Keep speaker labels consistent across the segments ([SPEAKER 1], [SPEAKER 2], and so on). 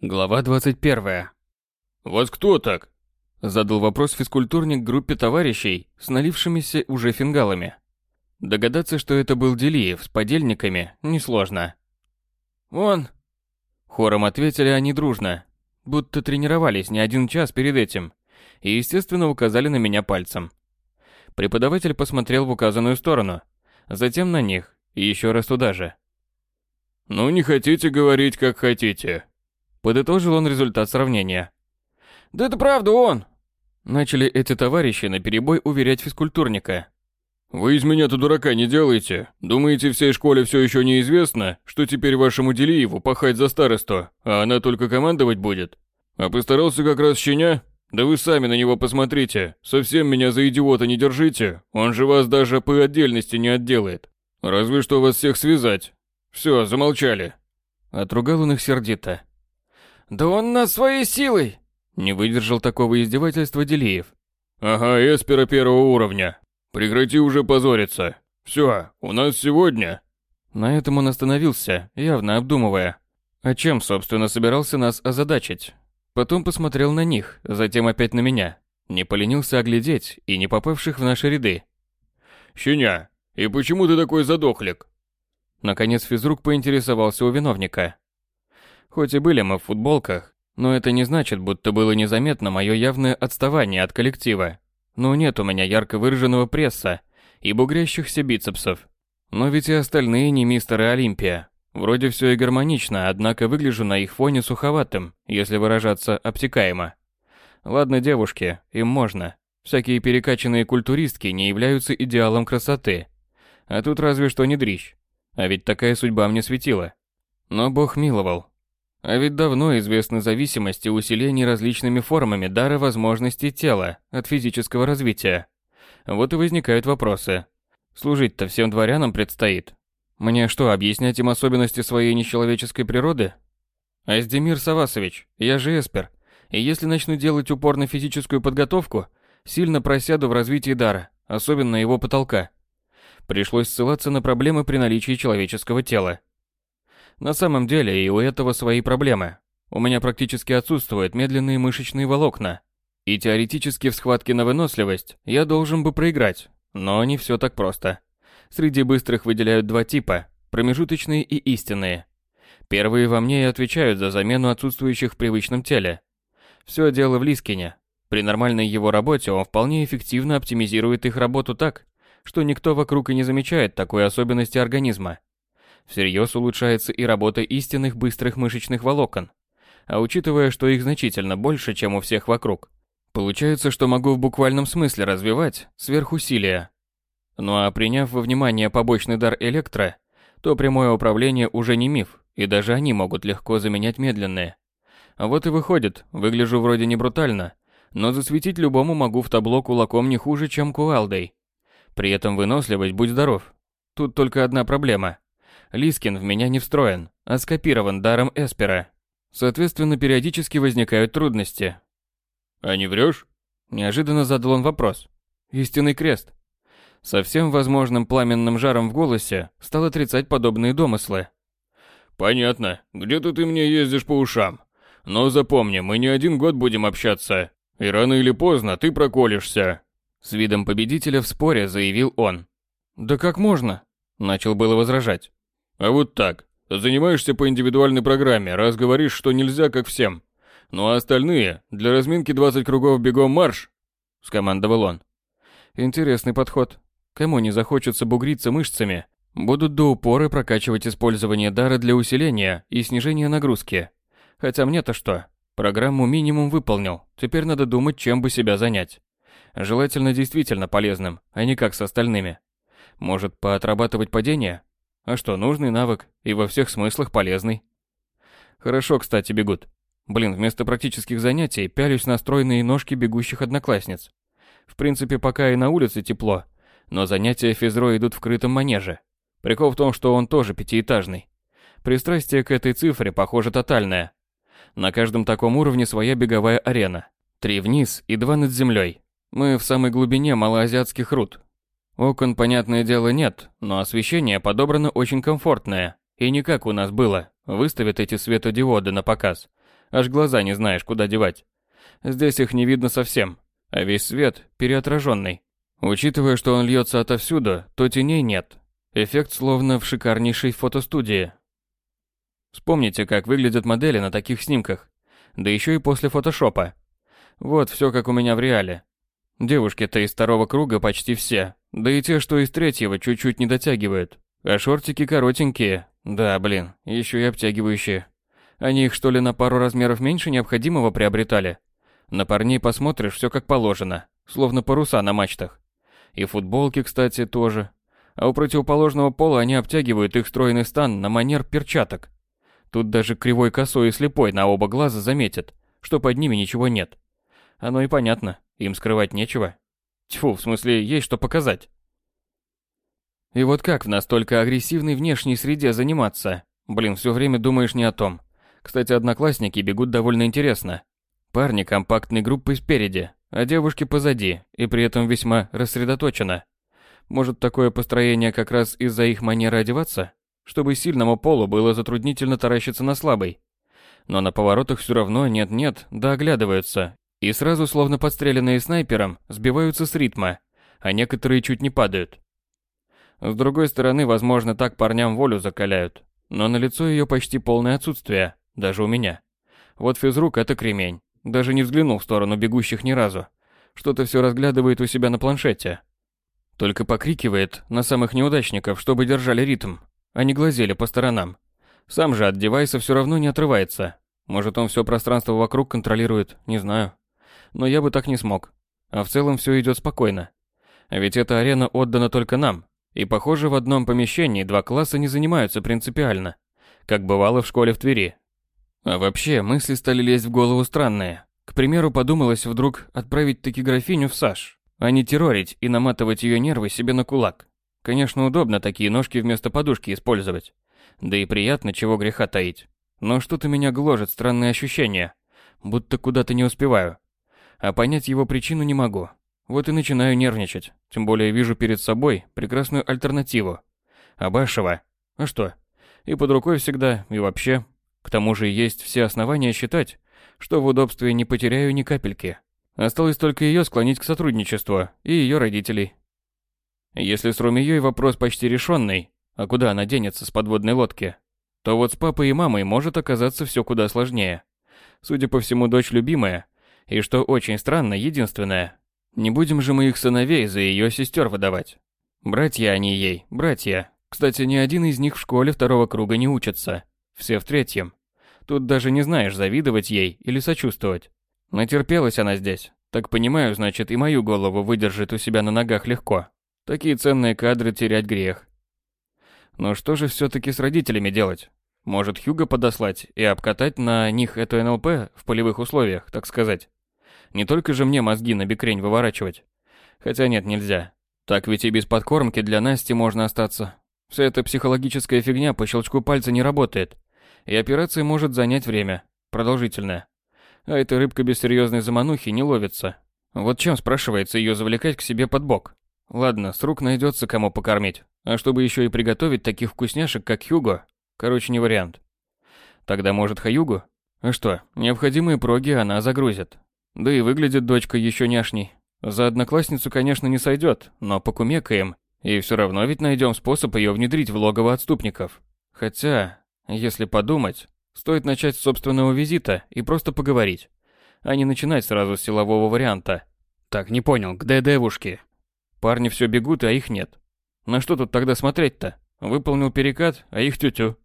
[SPEAKER 1] Глава 21.
[SPEAKER 2] «Вас кто так?»
[SPEAKER 1] Задал вопрос физкультурник группе товарищей с налившимися уже фингалами. Догадаться, что это был Делиев с подельниками, несложно. «Он!» Хором ответили они дружно, будто тренировались не один час перед этим, и, естественно, указали на меня пальцем. Преподаватель посмотрел в указанную сторону, затем на них, и еще раз туда же.
[SPEAKER 2] «Ну, не хотите говорить, как хотите»,
[SPEAKER 1] Подытожил он результат сравнения.
[SPEAKER 3] «Да это правда он!»
[SPEAKER 1] Начали эти товарищи на перебой уверять физкультурника.
[SPEAKER 2] «Вы из меня-то дурака не делаете. Думаете, всей школе все еще неизвестно, что теперь вашему Делиеву пахать за старосту, а она только командовать будет? А постарался как раз щеня? Да вы сами на него посмотрите. Совсем меня за идиота не держите. Он же вас даже по отдельности не отделает. Разве что вас всех связать. Все, замолчали».
[SPEAKER 1] Отругал он их сердито.
[SPEAKER 3] «Да он нас своей силой!»
[SPEAKER 1] Не выдержал такого издевательства Делиев.
[SPEAKER 2] «Ага, эспера первого уровня. Прекрати уже позориться. Все, у нас сегодня...»
[SPEAKER 1] На этом он остановился, явно обдумывая. О чем, собственно, собирался нас озадачить. Потом посмотрел на них, затем опять на меня. Не поленился оглядеть и не попавших в наши ряды.
[SPEAKER 2] «Щеня, и почему ты такой задохлик?»
[SPEAKER 1] Наконец физрук поинтересовался у виновника. Хоть и были мы в футболках, но это не значит, будто было незаметно мое явное отставание от коллектива. Ну нет у меня ярко выраженного пресса и бугрящихся бицепсов. Но ведь и остальные не мистеры Олимпия. Вроде все и гармонично, однако выгляжу на их фоне суховатым, если выражаться обтекаемо. Ладно, девушки, им можно. Всякие перекачанные культуристки не являются идеалом красоты. А тут разве что не дрищ. А ведь такая судьба мне светила. Но Бог миловал. А ведь давно известны зависимости усилений различными формами дара возможностей тела от физического развития. Вот и возникают вопросы. Служить-то всем дворянам предстоит. Мне что, объяснять им особенности своей нечеловеческой природы? Аздемир Савасович, я же эспер, и если начну делать упор на физическую подготовку, сильно просяду в развитии дара, особенно его потолка. Пришлось ссылаться на проблемы при наличии человеческого тела. На самом деле и у этого свои проблемы. У меня практически отсутствуют медленные мышечные волокна. И теоретически в схватке на выносливость я должен бы проиграть. Но не все так просто. Среди быстрых выделяют два типа – промежуточные и истинные. Первые во мне и отвечают за замену отсутствующих в привычном теле. Все дело в Лискине. При нормальной его работе он вполне эффективно оптимизирует их работу так, что никто вокруг и не замечает такой особенности организма. Всерьез улучшается и работа истинных быстрых мышечных волокон. А учитывая, что их значительно больше, чем у всех вокруг, получается, что могу в буквальном смысле развивать сверхусилия. Ну а приняв во внимание побочный дар электро, то прямое управление уже не миф, и даже они могут легко заменять медленные. А вот и выходит, выгляжу вроде не брутально, но засветить любому могу в табло кулаком не хуже, чем кувалдой. При этом выносливость будь здоров. Тут только одна проблема. Лискин в меня не встроен, а скопирован даром Эспера. Соответственно, периодически возникают трудности.
[SPEAKER 2] «А не врешь?»
[SPEAKER 1] Неожиданно задал он вопрос. «Истинный крест». Со всем возможным пламенным жаром в голосе стал отрицать подобные домыслы.
[SPEAKER 2] «Понятно. Где-то ты мне ездишь по ушам. Но запомни, мы не один год будем общаться. И рано или поздно ты проколешься».
[SPEAKER 1] С видом победителя в споре заявил он. «Да как можно?» Начал было возражать.
[SPEAKER 2] А вот так. Занимаешься по индивидуальной программе, раз говоришь, что нельзя, как всем. Ну а остальные, для разминки 20 кругов бегом марш, скомандовал он.
[SPEAKER 1] Интересный подход. Кому не захочется бугриться мышцами, будут до упора прокачивать использование дара для усиления и снижения нагрузки. Хотя мне-то что? Программу минимум выполнил, теперь надо думать, чем бы себя занять. Желательно действительно полезным, а не как с остальными. Может, поотрабатывать падение? А что, нужный навык и во всех смыслах полезный. Хорошо, кстати, бегут. Блин, вместо практических занятий пялюсь на стройные ножки бегущих одноклассниц. В принципе, пока и на улице тепло, но занятия физро идут в крытом манеже. Прикол в том, что он тоже пятиэтажный. Пристрастие к этой цифре, похоже, тотальное. На каждом таком уровне своя беговая арена. Три вниз и два над землей. Мы в самой глубине малоазиатских руд, Окон, понятное дело, нет, но освещение подобрано очень комфортное. И не как у нас было, выставят эти светодиоды на показ. Аж глаза не знаешь, куда девать. Здесь их не видно совсем, а весь свет переотраженный. Учитывая, что он льется отовсюду, то теней нет. Эффект словно в шикарнейшей фотостудии. Вспомните, как выглядят модели на таких снимках. Да еще и после фотошопа. Вот все как у меня в реале. Девушки-то из второго круга почти все. Да и те, что из третьего, чуть-чуть не дотягивают. А шортики коротенькие. Да, блин, еще и обтягивающие. Они их что ли на пару размеров меньше необходимого приобретали? На парней посмотришь, все как положено. Словно паруса на мачтах. И футболки, кстати, тоже. А у противоположного пола они обтягивают их стройный стан на манер перчаток. Тут даже кривой косой и слепой на оба глаза заметит, что под ними ничего нет. Оно и понятно, им скрывать нечего. Тьфу, в смысле, есть что показать. И вот как в настолько агрессивной внешней среде заниматься? Блин, все время думаешь не о том. Кстати, одноклассники бегут довольно интересно. Парни компактной группой спереди, а девушки позади, и при этом весьма рассредоточено. Может, такое построение как раз из-за их манеры одеваться? Чтобы сильному полу было затруднительно таращиться на слабый. Но на поворотах все равно нет-нет, да оглядываются. И сразу, словно подстреленные снайпером, сбиваются с ритма, а некоторые чуть не падают. С другой стороны, возможно, так парням волю закаляют. Но на лицо ее почти полное отсутствие, даже у меня. Вот физрук это кремень. Даже не взглянул в сторону бегущих ни разу. Что-то все разглядывает у себя на планшете. Только покрикивает на самых неудачников, чтобы держали ритм, а не глазели по сторонам. Сам же от девайса все равно не отрывается. Может, он все пространство вокруг контролирует, не знаю. Но я бы так не смог. А в целом все идет спокойно. Ведь эта арена отдана только нам. И похоже, в одном помещении два класса не занимаются принципиально. Как бывало в школе в Твери. А вообще, мысли стали лезть в голову странные. К примеру, подумалось вдруг отправить таки графиню в САЖ а не террорить и наматывать ее нервы себе на кулак. Конечно, удобно такие ножки вместо подушки использовать. Да и приятно, чего греха таить. Но что-то меня гложет странные ощущения, будто куда-то не успеваю. А понять его причину не могу. Вот и начинаю нервничать, тем более вижу перед собой прекрасную альтернативу. Абашева. А что? И под рукой всегда, и вообще. К тому же есть все основания считать, что в удобстве не потеряю ни капельки. Осталось только ее склонить к сотрудничеству и ее родителей. Если с Румией вопрос почти решенный, а куда она денется с подводной лодки, то вот с папой и мамой может оказаться все куда сложнее. Судя по всему, дочь любимая, и что очень странно, единственная. Не будем же мы их сыновей за ее сестер выдавать. Братья они ей, братья. Кстати, ни один из них в школе второго круга не учится. Все в третьем. Тут даже не знаешь, завидовать ей или сочувствовать. Натерпелась она здесь. Так понимаю, значит, и мою голову выдержит у себя на ногах легко. Такие ценные кадры терять грех. Но что же все-таки с родителями делать? Может, Хьюга подослать и обкатать на них эту НЛП в полевых условиях, так сказать? Не только же мне мозги на бекрень выворачивать. Хотя нет, нельзя. Так ведь и без подкормки для Насти можно остаться. Вся эта психологическая фигня по щелчку пальца не работает. И операция может занять время. Продолжительное. А эта рыбка без серьезной заманухи не ловится. Вот чем, спрашивается, ее завлекать к себе под бок? Ладно, с рук найдется кому покормить. А чтобы еще и приготовить таких вкусняшек, как Хьюго, короче, не вариант. Тогда может Хаюгу? А что, необходимые проги она загрузит. Да и выглядит дочка еще няшней. За одноклассницу, конечно, не сойдет, но покумекаем. И все равно ведь найдем способ ее внедрить в логово отступников. Хотя, если подумать, Стоит начать с собственного визита и просто поговорить, а не начинать сразу с силового варианта. Так, не понял, где девушки? Парни все бегут, а их нет. На что тут тогда смотреть-то? Выполнил перекат, а их тю-тю.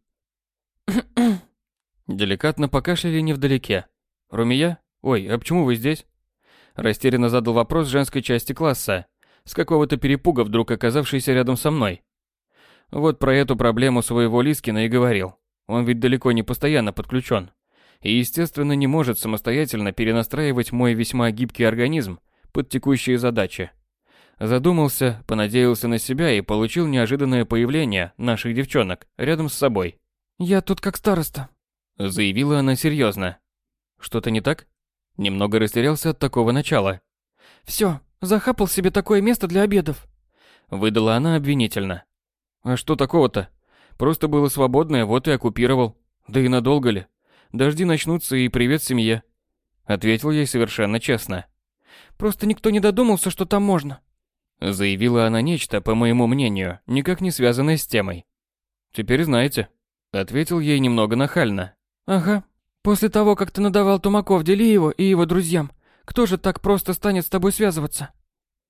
[SPEAKER 1] Деликатно покашляли невдалеке. Румия? Ой, а почему вы здесь? Растерянно задал вопрос женской части класса, с какого-то перепуга вдруг оказавшийся рядом со мной. Вот про эту проблему своего Лискина и говорил. Он ведь далеко не постоянно подключен. И, естественно, не может самостоятельно перенастраивать мой весьма гибкий организм под текущие задачи. Задумался, понадеялся на себя и получил неожиданное появление наших девчонок рядом с собой.
[SPEAKER 3] «Я тут как староста», —
[SPEAKER 1] заявила она серьезно. «Что-то не так?» Немного растерялся от такого начала.
[SPEAKER 3] «Все, захапал себе такое место для обедов», —
[SPEAKER 1] выдала она обвинительно. «А что такого-то?» Просто было свободное, вот и оккупировал. Да и надолго ли? Дожди начнутся и привет семье. Ответил ей совершенно честно.
[SPEAKER 3] Просто никто не додумался, что там можно.
[SPEAKER 1] Заявила она нечто, по моему мнению, никак не связанное с темой. Теперь знаете. Ответил ей немного нахально.
[SPEAKER 3] Ага. После того, как ты надавал Тумаков Делиеву и его друзьям, кто же так просто станет с тобой связываться?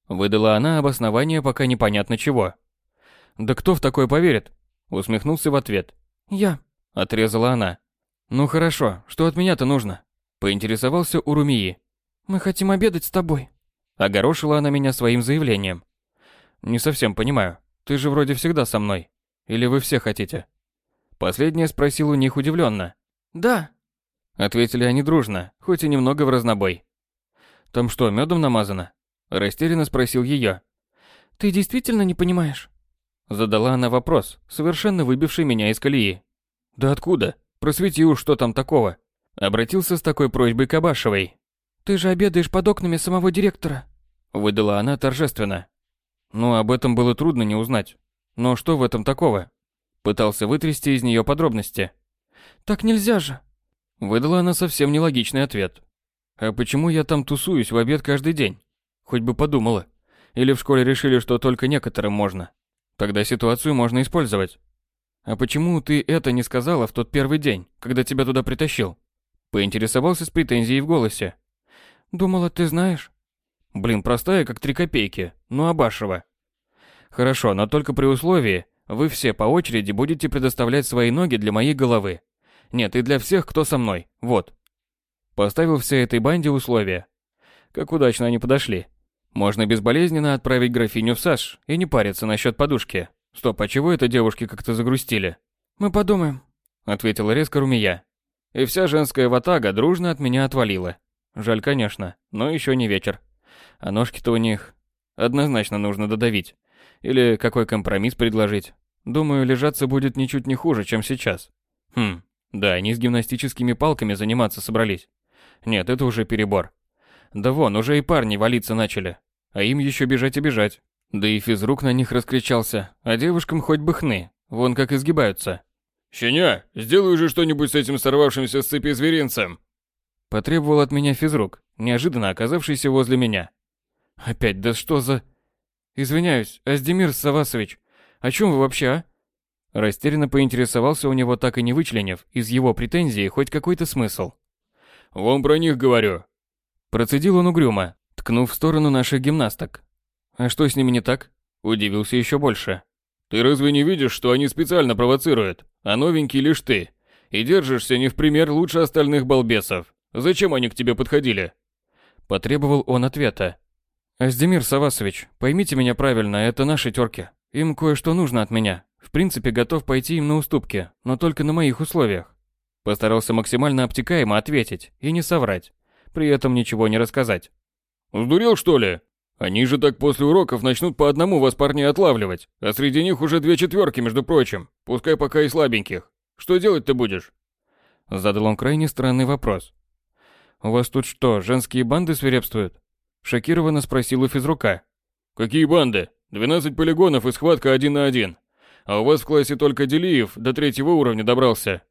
[SPEAKER 1] Выдала она обоснование пока непонятно чего. Да кто в такое поверит? Усмехнулся в ответ.
[SPEAKER 3] Я.
[SPEAKER 1] Отрезала она. Ну хорошо, что от меня-то нужно? Поинтересовался у Румии.
[SPEAKER 3] Мы хотим обедать с тобой.
[SPEAKER 1] Огорошила она меня своим заявлением. Не совсем понимаю. Ты же вроде всегда со мной. Или вы все хотите? Последнее спросил у них удивленно.
[SPEAKER 3] Да.
[SPEAKER 1] Ответили они дружно, хоть и немного в разнобой. Там что, медом намазано? Растерянно спросил ее.
[SPEAKER 3] Ты действительно не понимаешь?
[SPEAKER 1] Задала она вопрос, совершенно выбивший меня из колеи. Да откуда? Просвети уж, что там такого. Обратился с такой просьбой к Абашевой.
[SPEAKER 3] Ты же обедаешь под окнами самого директора.
[SPEAKER 1] Выдала она торжественно. Ну, об этом было трудно не узнать. Но что в этом такого? Пытался вытрясти из нее подробности.
[SPEAKER 3] Так нельзя же.
[SPEAKER 1] Выдала она совсем нелогичный ответ. А почему я там тусуюсь в обед каждый день? Хоть бы подумала. Или в школе решили, что только некоторым можно. Тогда ситуацию можно использовать. А почему ты это не сказала в тот первый день, когда тебя туда притащил? Поинтересовался с претензией в голосе.
[SPEAKER 3] Думала, ты знаешь.
[SPEAKER 1] Блин, простая, как три копейки. Ну, Абашева. Хорошо, но только при условии, вы все по очереди будете предоставлять свои ноги для моей головы. Нет, и для всех, кто со мной. Вот. Поставил всей этой банде условия. Как удачно они подошли. Можно безболезненно отправить графиню в САШ и не париться насчет подушки. Стоп, а чего это девушки как-то загрустили?
[SPEAKER 3] Мы подумаем,
[SPEAKER 1] ответила резко Румия. И вся женская ватага дружно от меня отвалила. Жаль, конечно, но еще не вечер. А ножки-то у них однозначно нужно додавить. Или какой компромисс предложить. Думаю, лежаться будет ничуть не хуже, чем сейчас. Хм, да, они с гимнастическими палками заниматься собрались. Нет, это уже перебор. Да вон, уже и парни валиться начали. А им еще бежать и бежать. Да и физрук на них раскричался, а девушкам хоть бы хны, вон как изгибаются.
[SPEAKER 2] «Щеня, сделай уже что-нибудь с этим сорвавшимся с цепи зверинцем!»
[SPEAKER 1] Потребовал от меня физрук, неожиданно оказавшийся возле меня. Опять, да что за... Извиняюсь, Аздемир Савасович, о чем вы вообще, а? Растерянно поинтересовался у него, так и не вычленив из его претензии хоть какой-то смысл.
[SPEAKER 2] «Вон про них говорю».
[SPEAKER 1] Процедил он угрюмо, ткнув в сторону наших гимнасток. «А что с ними не так?» Удивился еще больше.
[SPEAKER 2] «Ты разве не видишь, что они специально провоцируют, а новенький лишь ты? И держишься не в пример лучше остальных балбесов. Зачем они к тебе подходили?»
[SPEAKER 1] Потребовал он ответа. «Аздемир Савасович, поймите меня правильно, это наши терки. Им кое-что нужно от меня. В принципе, готов пойти им на уступки, но только на моих условиях». Постарался максимально обтекаемо ответить и не соврать, при этом ничего не рассказать.
[SPEAKER 2] «Сдурел, что ли? Они же так после уроков начнут по одному вас парней отлавливать, а среди них уже две четверки, между прочим, пускай пока и слабеньких. Что делать ты будешь?»
[SPEAKER 1] Задал он крайне странный вопрос. «У вас тут что, женские банды свирепствуют?» Шокированно спросил у физрука.
[SPEAKER 2] «Какие банды? 12 полигонов и схватка один на один. А у вас в классе только Делиев до третьего уровня добрался».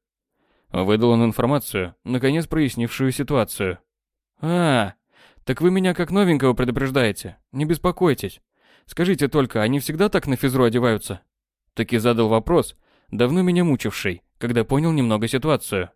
[SPEAKER 1] Выдал он информацию, наконец прояснившую ситуацию. «А, так вы меня как новенького предупреждаете. Не беспокойтесь. Скажите только, они всегда так на физру одеваются?» Таки задал вопрос, давно меня мучивший, когда понял немного ситуацию.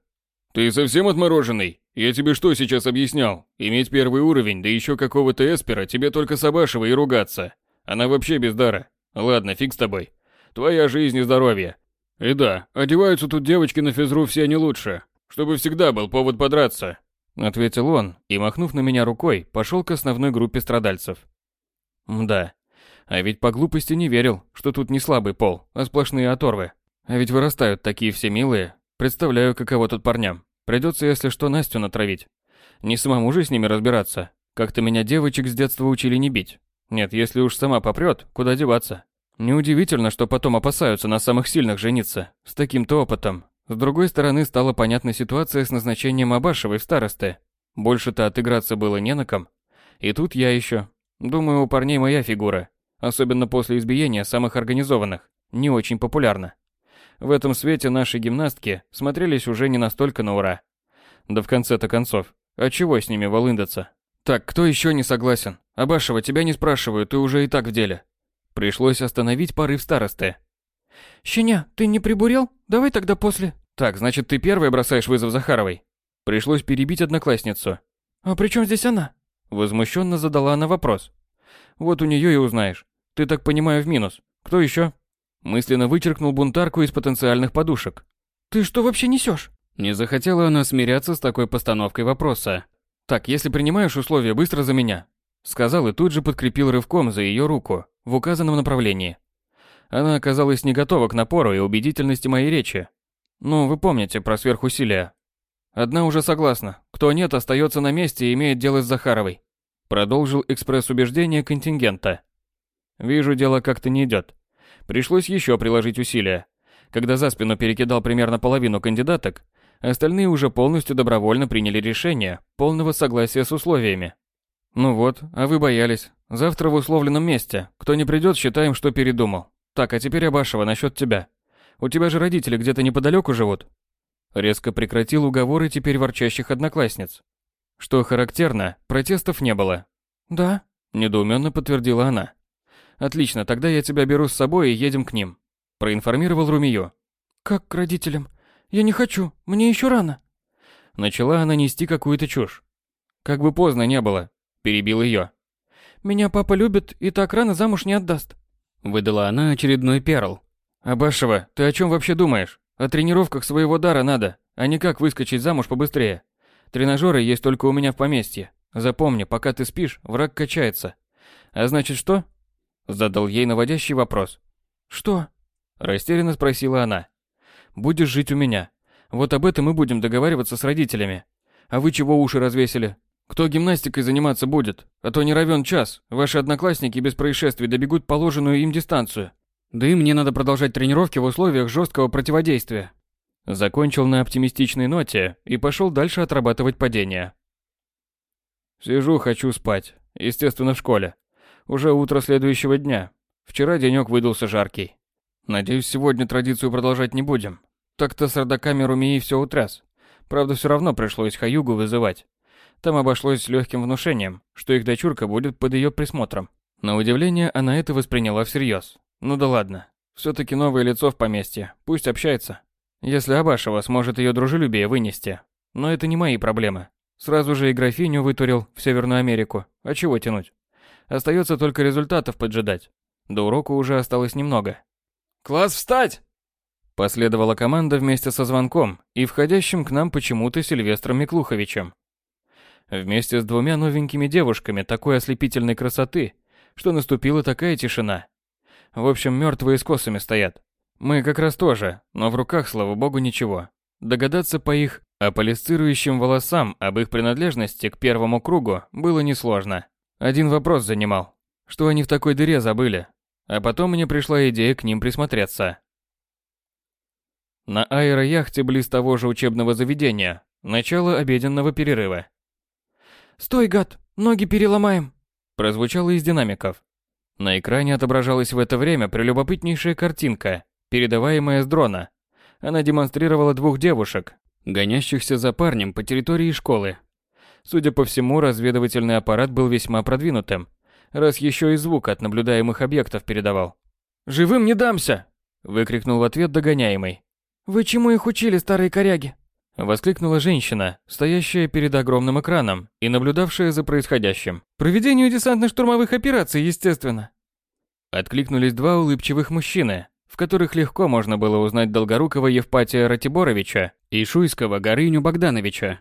[SPEAKER 2] «Ты совсем отмороженный? Я тебе что сейчас объяснял? Иметь первый уровень, да еще какого-то эспера, тебе только Сабашева и ругаться. Она вообще без дара. Ладно, фиг с тобой. Твоя жизнь и здоровье. И да, одеваются тут девочки на физру все не лучше. Чтобы всегда был повод подраться.
[SPEAKER 1] Ответил он и, махнув на меня рукой, пошел к основной группе страдальцев. Мда. А ведь по глупости не верил, что тут не слабый пол, а сплошные оторвы. А ведь вырастают такие все милые. Представляю, каково тут парням. Придется, если что, Настю натравить. Не самому же с ними разбираться. Как-то меня девочек с детства учили не бить. Нет, если уж сама попрет, куда деваться? Неудивительно, что потом опасаются на самых сильных жениться. С таким-то опытом. С другой стороны, стала понятна ситуация с назначением Абашевой в старосты. Больше-то отыграться было не на ком. И тут я еще. Думаю, у парней моя фигура. Особенно после избиения самых организованных. Не очень популярна. В этом свете наши гимнастки смотрелись уже не настолько на ура. Да в конце-то концов, а чего с ними волындаться? Так, кто еще не согласен? Абашева, тебя не спрашиваю, ты уже и так в деле. Пришлось остановить порыв старосты.
[SPEAKER 3] Щеня, ты не прибурел? Давай тогда после.
[SPEAKER 1] Так, значит, ты первая бросаешь вызов Захаровой? Пришлось перебить одноклассницу.
[SPEAKER 3] А при чем здесь она?
[SPEAKER 1] Возмущенно задала она вопрос. Вот у нее и узнаешь. Ты так понимаю в минус. Кто еще? Мысленно вычеркнул бунтарку из потенциальных подушек.
[SPEAKER 3] Ты что вообще несешь?
[SPEAKER 1] Не захотела она смиряться с такой постановкой вопроса. Так, если принимаешь условия, быстро за меня. Сказал и тут же подкрепил рывком за ее руку в указанном направлении. Она оказалась не готова к напору и убедительности моей речи. Ну, вы помните про сверхусилия. Одна уже согласна. Кто нет, остается на месте и имеет дело с Захаровой. Продолжил экспресс-убеждение контингента. Вижу, дело как-то не идет. Пришлось еще приложить усилия. Когда за спину перекидал примерно половину кандидаток, остальные уже полностью добровольно приняли решение полного согласия с условиями. Ну вот, а вы боялись. Завтра в условленном месте. Кто не придет, считаем, что передумал. Так, а теперь Абашева насчет тебя. У тебя же родители где-то неподалеку живут. Резко прекратил уговоры теперь ворчащих одноклассниц. Что характерно, протестов не было.
[SPEAKER 3] Да,
[SPEAKER 1] недоуменно подтвердила она. Отлично, тогда я тебя беру с собой и едем к ним, проинформировал Румиё.
[SPEAKER 3] Как к родителям? Я не хочу, мне еще рано.
[SPEAKER 1] Начала она нести какую-то чушь. Как бы поздно не было, перебил ее.
[SPEAKER 3] Меня папа любит и так рано замуж не отдаст.
[SPEAKER 1] Выдала она очередной перл. Абашева, ты о чем вообще думаешь? О тренировках своего дара надо, а не как выскочить замуж побыстрее. Тренажеры есть только у меня в поместье. Запомни, пока ты спишь, враг качается. А значит что? Задал ей наводящий вопрос.
[SPEAKER 3] Что?
[SPEAKER 1] Растерянно спросила она. Будешь жить у меня. Вот об этом мы будем договариваться с родителями. А вы чего уши развесили? Кто гимнастикой заниматься будет? А то не равен час. Ваши одноклассники без происшествий добегут положенную им дистанцию. Да и мне надо продолжать тренировки в условиях жесткого противодействия. Закончил на оптимистичной ноте и пошел дальше отрабатывать падение. Сижу, хочу спать. Естественно, в школе. Уже утро следующего дня. Вчера денек выдался жаркий. Надеюсь, сегодня традицию продолжать не будем. Так-то с родаками Румии все утряс. Правда, все равно пришлось Хаюгу вызывать. Там обошлось легким внушением, что их дочурка будет под ее присмотром. На удивление, она это восприняла всерьез. Ну да ладно. Все-таки новое лицо в поместье. Пусть общается. Если Абашева сможет ее дружелюбие вынести. Но это не мои проблемы. Сразу же и графиню вытурил в Северную Америку. А чего тянуть? Остается только результатов поджидать. До урока уже осталось немного.
[SPEAKER 2] «Класс, встать!»
[SPEAKER 1] Последовала команда вместе со звонком и входящим к нам почему-то Сильвестром Миклуховичем. Вместе с двумя новенькими девушками такой ослепительной красоты, что наступила такая тишина. В общем, мертвые с косами стоят. Мы как раз тоже, но в руках, слава богу, ничего. Догадаться по их аполисцирующим волосам об их принадлежности к первому кругу было несложно. Один вопрос занимал. Что они в такой дыре забыли? А потом мне пришла идея к ним присмотреться. На аэрояхте близ того же учебного заведения. Начало обеденного перерыва.
[SPEAKER 3] «Стой, гад! Ноги переломаем!»
[SPEAKER 1] Прозвучало из динамиков. На экране отображалась в это время прелюбопытнейшая картинка, передаваемая с дрона. Она демонстрировала двух девушек, гонящихся за парнем по территории школы. Судя по всему, разведывательный аппарат был весьма продвинутым, раз еще и звук от наблюдаемых объектов передавал. «Живым не дамся!» – выкрикнул в ответ догоняемый.
[SPEAKER 3] «Вы чему их учили, старые коряги?»
[SPEAKER 1] Воскликнула женщина, стоящая перед огромным экраном и наблюдавшая за происходящим. «Проведению десантно-штурмовых операций, естественно!» Откликнулись два улыбчивых мужчины, в которых легко можно было узнать Долгорукого Евпатия Ратиборовича и Шуйского Горыню Богдановича.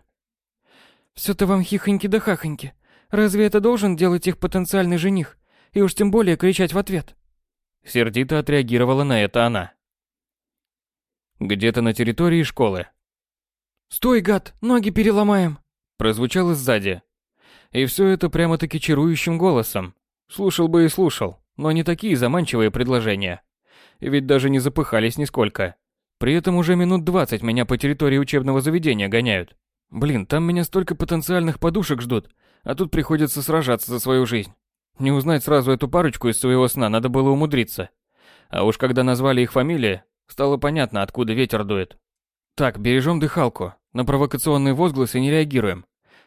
[SPEAKER 3] «Все-то вам хихоньки да хахоньки. Разве это должен делать их потенциальный жених? И уж тем более кричать в ответ?»
[SPEAKER 1] Сердито отреагировала на это она. Где-то на территории школы.
[SPEAKER 3] «Стой, гад, ноги переломаем!»
[SPEAKER 1] Прозвучало сзади. И все это прямо-таки чарующим голосом. Слушал бы и слушал, но не такие заманчивые предложения. Ведь даже не запыхались нисколько. При этом уже минут двадцать меня по территории учебного заведения гоняют. Блин, там меня столько потенциальных подушек ждут, а тут приходится сражаться за свою жизнь. Не узнать сразу эту парочку из своего сна надо было умудриться. А уж когда назвали их фамилии, стало понятно, откуда ветер дует. Так, бережем дыхалку. На провокационные возгласы не реагируем.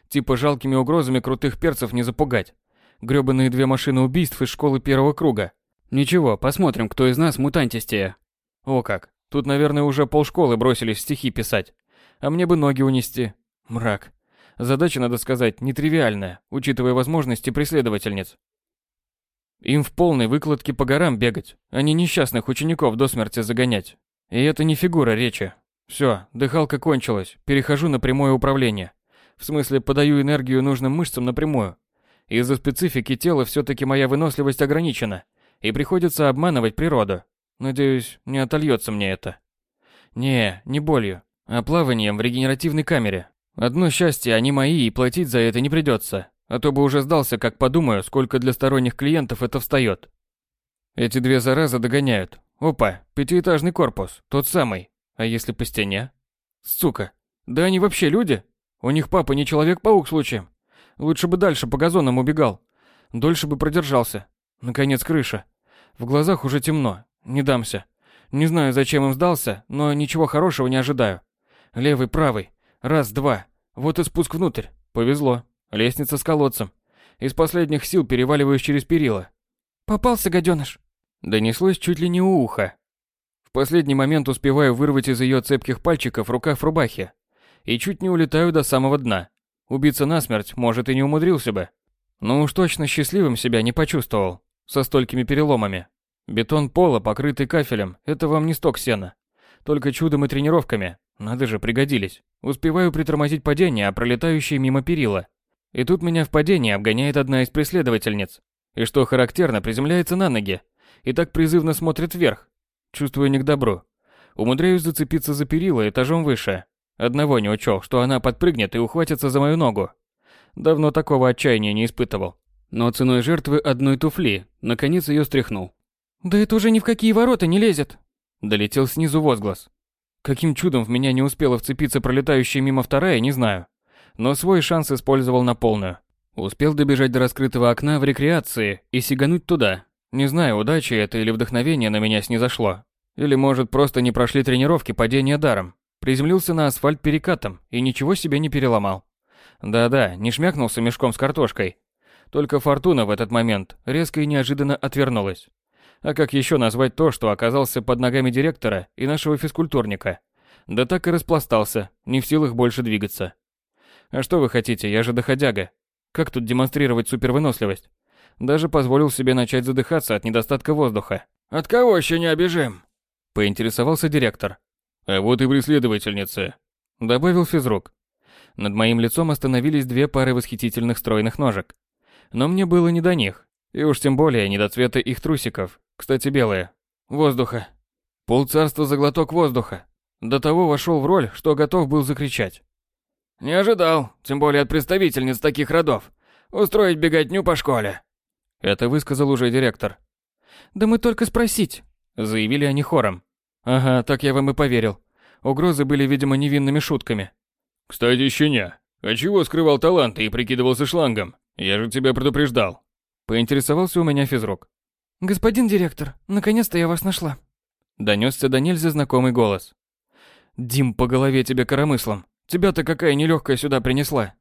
[SPEAKER 1] Типа жалкими угрозами крутых перцев не запугать. Грёбаные две машины убийств из школы первого круга. Ничего, посмотрим, кто из нас мутантистее. О как, тут, наверное, уже полшколы бросились стихи писать. А мне бы ноги унести. Мрак. Задача, надо сказать, нетривиальная, учитывая возможности преследовательниц. Им в полной выкладке по горам бегать, а не несчастных учеников до смерти загонять. И это не фигура речи. Все, дыхалка кончилась, перехожу на прямое управление. В смысле, подаю энергию нужным мышцам напрямую. Из-за специфики тела все-таки моя выносливость ограничена, и приходится обманывать природу. Надеюсь, не отольется мне это. Не, не болью, а плаванием в регенеративной камере. Одно счастье, они мои, и платить за это не придется. А то бы уже сдался, как подумаю, сколько для сторонних клиентов это встает. Эти две заразы догоняют. Опа, пятиэтажный корпус, тот самый. А если по стене? Сука, да они вообще люди? У них папа не Человек-паук случаем. Лучше бы дальше по газонам убегал. Дольше бы продержался. Наконец крыша. В глазах уже темно. Не дамся. Не знаю, зачем им сдался, но ничего хорошего не ожидаю. Левый, правый. Раз, два. Вот и спуск внутрь. Повезло. Лестница с колодцем. Из последних сил переваливаюсь через перила.
[SPEAKER 3] «Попался, гаденыш!»
[SPEAKER 1] Донеслось чуть ли не у уха. В последний момент успеваю вырвать из ее цепких пальчиков рукав рубахи. И чуть не улетаю до самого дна. Убиться насмерть, может, и не умудрился бы. Но уж точно счастливым себя не почувствовал. Со столькими переломами. Бетон пола, покрытый кафелем, это вам не сток сена. Только чудом и тренировками. Надо же, пригодились. Успеваю притормозить падение, а пролетающие мимо перила. И тут меня в падении обгоняет одна из преследовательниц. И что характерно, приземляется на ноги. И так призывно смотрит вверх. Чувствую не к добру. Умудряюсь зацепиться за перила этажом выше. Одного не учел, что она подпрыгнет и ухватится за мою ногу. Давно такого отчаяния не испытывал. Но ценой жертвы одной туфли, наконец ее стряхнул.
[SPEAKER 3] «Да это уже ни в какие ворота не лезет!»
[SPEAKER 1] Долетел снизу возглас. Каким чудом в меня не успела вцепиться пролетающая мимо вторая, не знаю. Но свой шанс использовал на полную. Успел добежать до раскрытого окна в рекреации и сигануть туда. Не знаю, удача это или вдохновение на меня снизошло. Или, может, просто не прошли тренировки падения даром. Приземлился на асфальт перекатом и ничего себе не переломал. Да-да, не шмякнулся мешком с картошкой. Только фортуна в этот момент резко и неожиданно отвернулась. А как еще назвать то, что оказался под ногами директора и нашего физкультурника? Да так и распластался, не в силах больше двигаться. А что вы хотите, я же доходяга. Как тут демонстрировать супервыносливость? Даже позволил себе начать задыхаться от недостатка воздуха.
[SPEAKER 2] «От кого еще не обижим?»
[SPEAKER 1] Поинтересовался директор.
[SPEAKER 2] «А вот и преследовательница»,
[SPEAKER 1] добавил физрук. Над моим лицом остановились две пары восхитительных стройных ножек. Но мне было не до них, и уж тем более не до цвета их трусиков, кстати, белые. Воздуха. Полцарства за глоток воздуха. До того вошел в роль, что готов был закричать.
[SPEAKER 2] «Не ожидал, тем более от представительниц таких родов. Устроить беготню по школе».
[SPEAKER 1] Это высказал уже директор.
[SPEAKER 3] «Да мы только спросить», —
[SPEAKER 1] заявили они хором. «Ага, так я вам и поверил. Угрозы были, видимо, невинными шутками».
[SPEAKER 2] «Кстати, щеня, а чего скрывал таланты и прикидывался шлангом? Я же тебя предупреждал».
[SPEAKER 1] Поинтересовался у меня физрук.
[SPEAKER 3] «Господин директор, наконец-то я вас нашла».
[SPEAKER 1] Донесся до нельзя знакомый голос. «Дим, по голове тебе коромыслом. Тебя-то какая нелегкая сюда принесла.